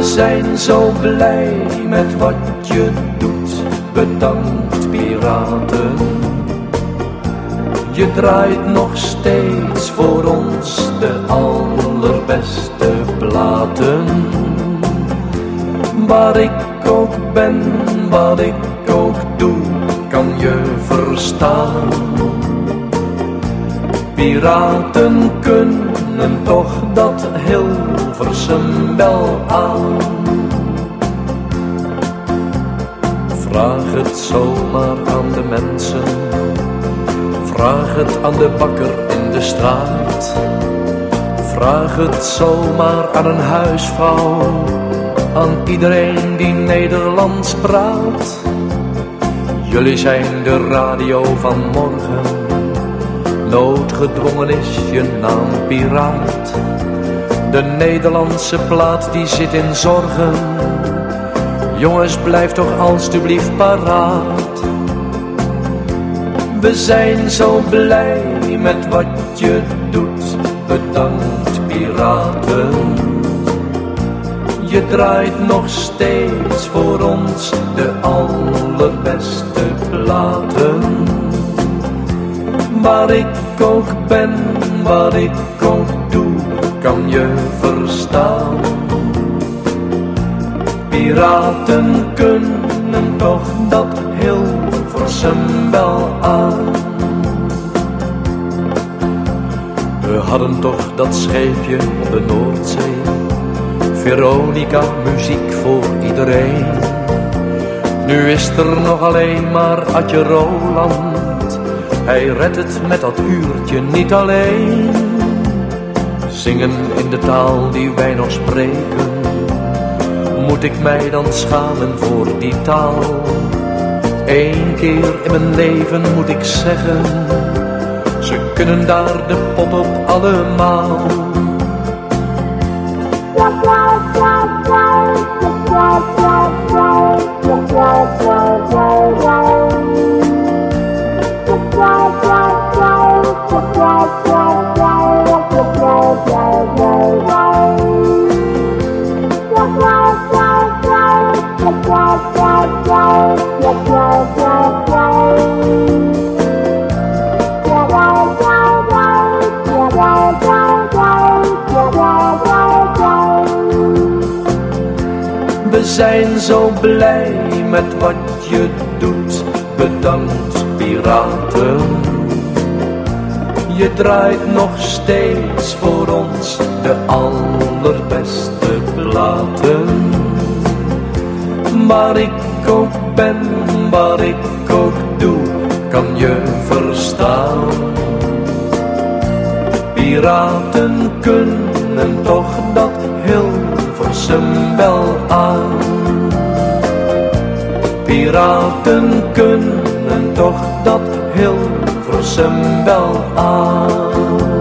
zijn zo blij met wat je doet. Bedankt piraten. Je draait nog steeds voor ons de allerbeste platen. Waar ik ook ben, wat ik ook doe, kan je verstaan. Piraten kunnen toch dat Hilversum wel aan. Vraag het zomaar aan de mensen, vraag het aan de bakker in de straat. Vraag het zomaar aan een huisvrouw, aan iedereen die Nederlands praat. Jullie zijn de radio van morgen Noodgedwongen is je naam piraat. De Nederlandse plaat die zit in zorgen. Jongens, blijf toch alstublieft paraat. We zijn zo blij met wat je doet. Bedankt piraten. Je draait nog steeds voor ons de allerbeste platen. Waar ik ook ben, wat ik ook doe, kan je verstaan. Piraten kunnen toch dat Hilversum wel aan. We hadden toch dat scheepje op de Noordzee, Veronica, muziek voor iedereen. Nu is er nog alleen maar Adje Roland hij redt het met dat uurtje niet alleen. Zingen in de taal die wij nog spreken. Moet ik mij dan schamen voor die taal? Eén keer in mijn leven moet ik zeggen. Ze kunnen daar de pot op allemaal. We zijn zo blij met wat je doet, bedankt piraten. Je draait nog steeds voor ons de allerbeste platen. Waar ik ook ben, waar ik ook doe, kan je verstaan. Piraten kunnen toch dat Hilversum wel aan. Piraten kunnen toch dat Hilversum wel aan.